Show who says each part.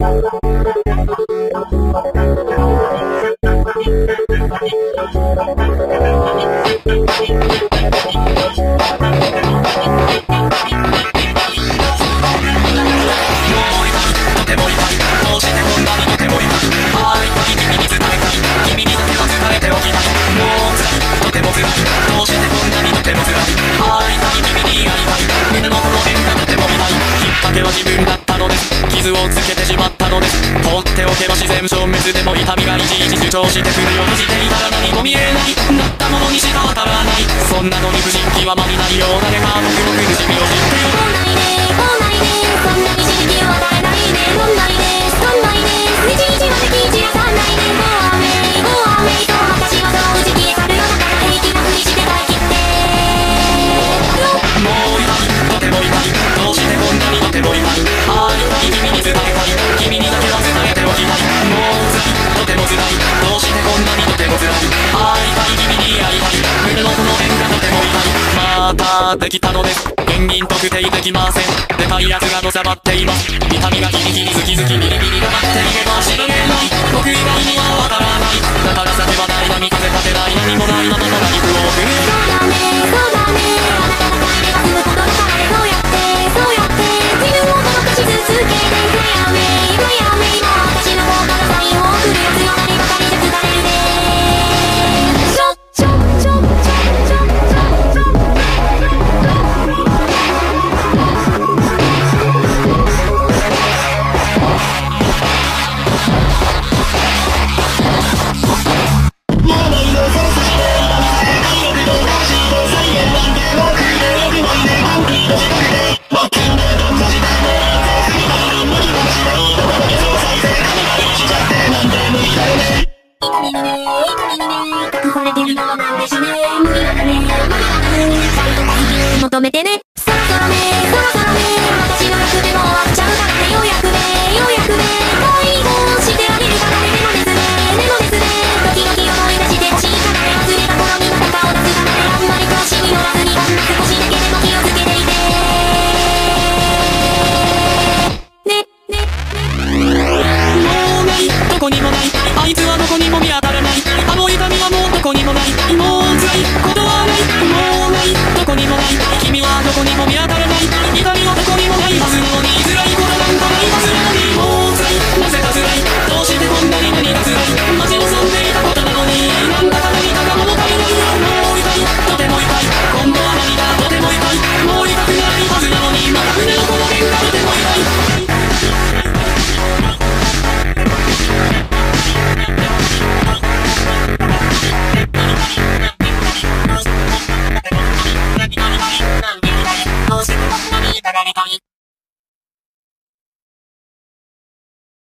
Speaker 1: Thank you. てしまったのです。放っておけば自然消滅でも痛みがいちいち主張してくるようにしていたら何も見えない。なったものにしかわからない。そんなのに不人気はまりないようなね。かあ僕の苦しみ
Speaker 2: で
Speaker 1: きたのです。ペンギン特定できません。でかいやつがのさばっています。痛みがギリギリズキズキビリビリが待っていれば死ぬない僕以外に。は
Speaker 2: 隠れてるようなんでしねね求めてねいつ
Speaker 1: はどこにも見当たら